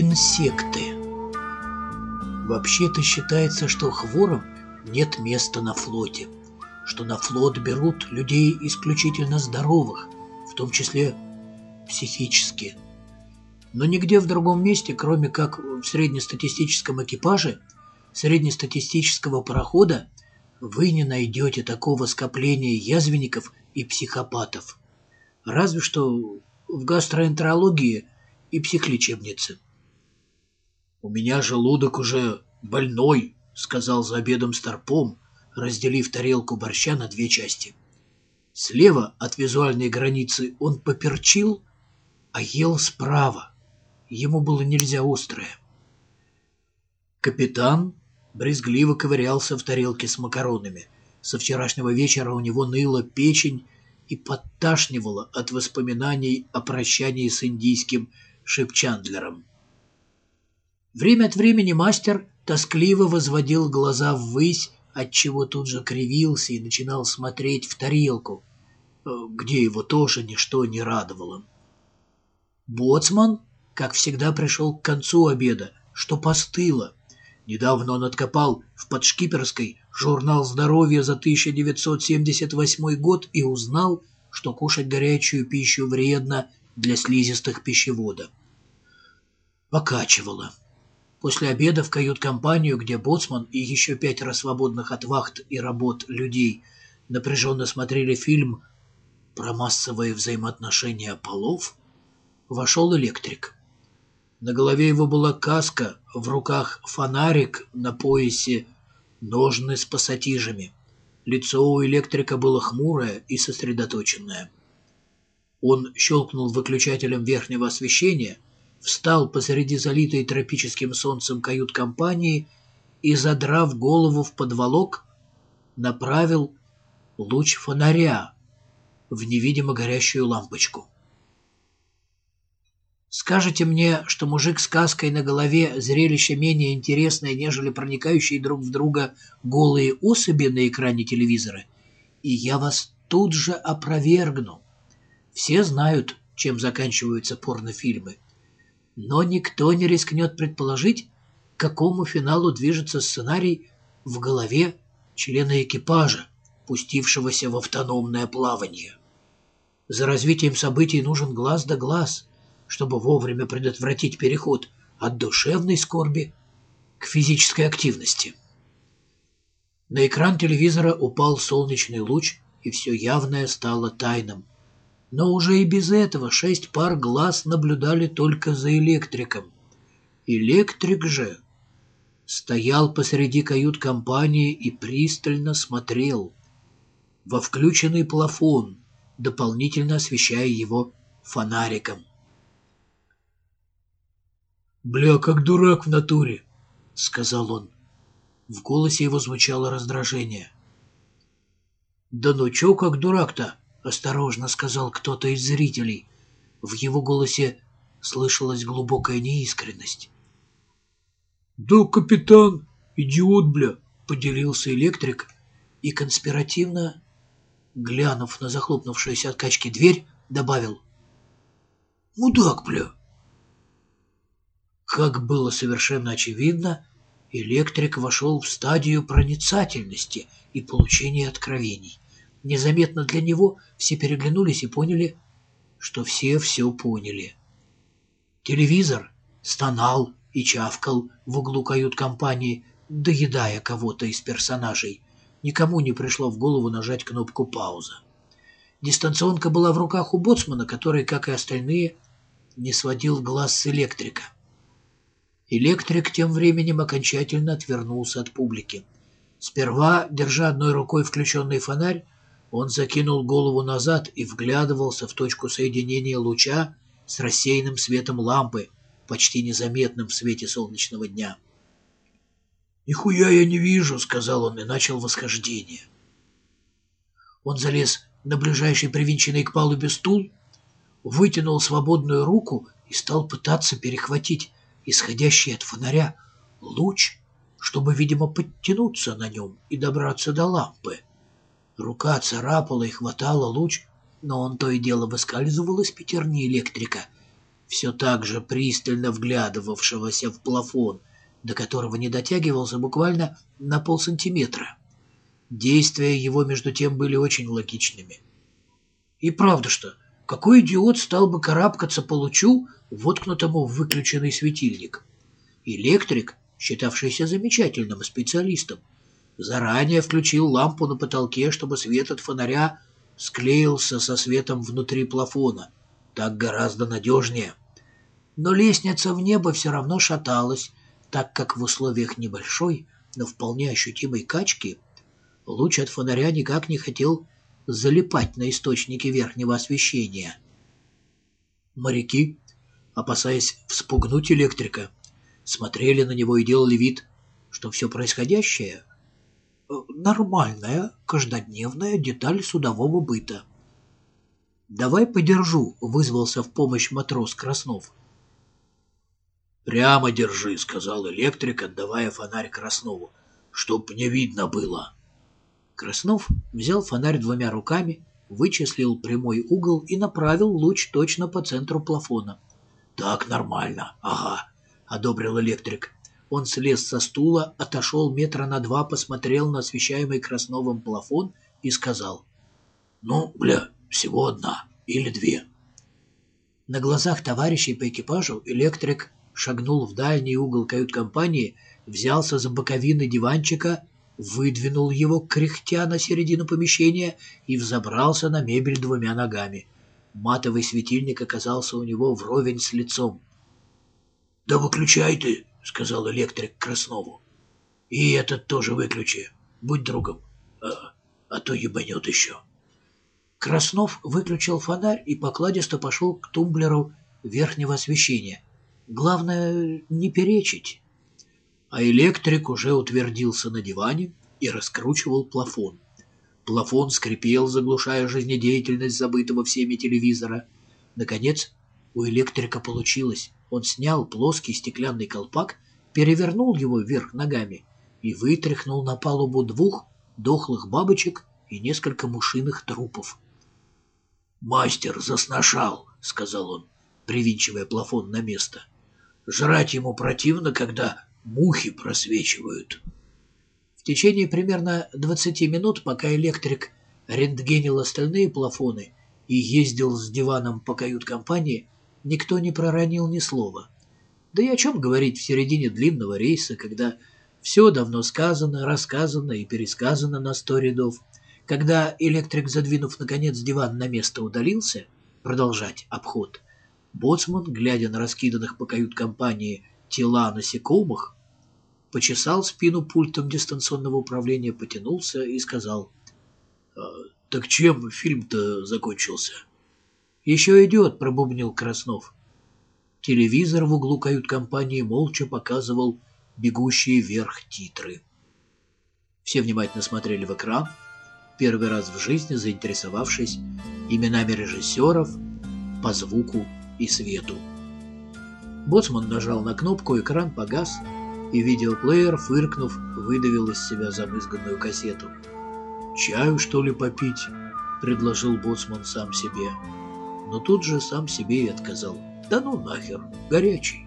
инсекты. Вообще-то считается, что хворам нет места на флоте, что на флот берут людей исключительно здоровых, в том числе психически. Но нигде в другом месте, кроме как в среднестатистическом экипаже, среднестатистического парохода, вы не найдете такого скопления язвенников и психопатов. Разве что в гастроэнтерологии и психлечебнице. «У меня желудок уже больной», — сказал за обедом Старпом, разделив тарелку борща на две части. Слева от визуальной границы он поперчил, а ел справа. Ему было нельзя острое. Капитан брезгливо ковырялся в тарелке с макаронами. Со вчерашнего вечера у него ныла печень и подташнивала от воспоминаний о прощании с индийским Шипчандлером. Время от времени мастер тоскливо возводил глаза ввысь, отчего тут же кривился и начинал смотреть в тарелку, э, где его тоже ничто не радовало. Боцман, как всегда, пришел к концу обеда, что постыло. Недавно он откопал в Подшкиперской журнал здоровья за 1978 год и узнал, что кушать горячую пищу вредно для слизистых пищевода. Покачивало. После обеда в кают-компанию, где боцман и еще пятеро свободных от вахт и работ людей напряженно смотрели фильм про массовые взаимоотношения полов, вошел электрик. На голове его была каска, в руках фонарик, на поясе ножны с пассатижами. Лицо у электрика было хмурое и сосредоточенное. Он щелкнул выключателем верхнего освещения — встал посреди залитой тропическим солнцем кают-компании и, задрав голову в подволок, направил луч фонаря в невидимо горящую лампочку. Скажете мне, что мужик с каской на голове зрелище менее интересное, нежели проникающие друг в друга голые особи на экране телевизора, и я вас тут же опровергну. Все знают, чем заканчиваются порнофильмы. Но никто не рискнет предположить, к какому финалу движется сценарий в голове члена экипажа, пустившегося в автономное плавание. За развитием событий нужен глаз да глаз, чтобы вовремя предотвратить переход от душевной скорби к физической активности. На экран телевизора упал солнечный луч, и все явное стало тайным – но уже и без этого шесть пар глаз наблюдали только за электриком. Электрик же стоял посреди кают-компании и пристально смотрел во включенный плафон, дополнительно освещая его фонариком. «Бля, как дурак в натуре!» — сказал он. В голосе его звучало раздражение. «Да ну чё как дурак-то?» — осторожно сказал кто-то из зрителей. В его голосе слышалась глубокая неискренность. «Да, капитан, идиот, бля!» — поделился электрик и конспиративно, глянув на захлопнувшуюся от качки дверь, добавил. «Мудак, бля!» Как было совершенно очевидно, электрик вошел в стадию проницательности и получения откровений. Незаметно для него все переглянулись и поняли, что все все поняли. Телевизор стонал и чавкал в углу кают-компании, доедая кого-то из персонажей. Никому не пришло в голову нажать кнопку «пауза». Дистанционка была в руках у боцмана, который, как и остальные, не сводил глаз с электрика. Электрик тем временем окончательно отвернулся от публики. Сперва, держа одной рукой включенный фонарь, он закинул голову назад и вглядывался в точку соединения луча с рассеянным светом лампы, почти незаметным в свете солнечного дня. «Нихуя я не вижу», — сказал он и начал восхождение. Он залез на ближайший привинченный к палубе стул, вытянул свободную руку и стал пытаться перехватить исходящий от фонаря луч, чтобы, видимо, подтянуться на нем и добраться до лампы. Рука царапала и хватала луч, но он то и дело выскальзывал из пятерни электрика все так же пристально вглядывавшегося в плафон, до которого не дотягивался буквально на полсантиметра. Действия его, между тем, были очень логичными. И правда что, какой идиот стал бы карабкаться по лучу, воткнутому в выключенный светильник? Электрик, считавшийся замечательным специалистом, заранее включил лампу на потолке, чтобы свет от фонаря склеился со светом внутри плафона. Так гораздо надежнее. Но лестница в небо все равно шаталась, так как в условиях небольшой, но вполне ощутимой качки луч от фонаря никак не хотел залипать на источники верхнего освещения. Моряки, опасаясь вспугнуть электрика, смотрели на него и делали вид, что все происходящее — нормальная, каждодневная деталь судового быта. «Давай подержу», — вызвался в помощь матрос Краснов. «Прямо держи», — сказал электрик, отдавая фонарь Краснову, — «чтоб не видно было». Краснов взял фонарь двумя руками, вычислил прямой угол и направил луч точно по центру плафона. «Так нормально, ага», — одобрил электрик. Он слез со стула, отошел метра на два, посмотрел на освещаемый Красновым плафон и сказал. «Ну, бля, всего одна или две». На глазах товарищей по экипажу электрик шагнул в дальний угол кают-компании, взялся за боковины диванчика, выдвинул его, кряхтя на середину помещения, и взобрался на мебель двумя ногами. Матовый светильник оказался у него вровень с лицом. — Да выключай ты, — сказал электрик Краснову. — И этот тоже выключи. Будь другом, а, а то ебанет еще. Краснов выключил фонарь и покладисто пошел к тумблеру верхнего освещения. Главное, не перечить. А электрик уже утвердился на диване и раскручивал плафон. Плафон скрипел, заглушая жизнедеятельность забытого всеми телевизора. Наконец, у электрика получилось. Он снял плоский стеклянный колпак, перевернул его вверх ногами и вытряхнул на палубу двух дохлых бабочек и несколько мушиных трупов. «Мастер засношал», — сказал он, привинчивая плафон на место. Жрать ему противно, когда мухи просвечивают. В течение примерно 20 минут, пока электрик рентгенил остальные плафоны и ездил с диваном по кают-компании, никто не проронил ни слова. Да и о чем говорить в середине длинного рейса, когда все давно сказано, рассказано и пересказано на сто рядов, когда электрик, задвинув наконец диван на место, удалился продолжать обход — Боцман, глядя на раскиданных по кают-компании тела насекомых, почесал спину пультом дистанционного управления, потянулся и сказал, «А, «Так чем фильм-то закончился?» «Еще идет», — пробубнил Краснов. Телевизор в углу кают-компании молча показывал бегущие вверх титры. Все внимательно смотрели в экран, первый раз в жизни заинтересовавшись именами режиссеров по звуку и свету. Боцман нажал на кнопку, экран погас, и видеоплеер, фыркнув, выдавил из себя замызганную кассету. «Чаю, что ли, попить?» — предложил Боцман сам себе. Но тут же сам себе и отказал. «Да ну нахер, горячий!»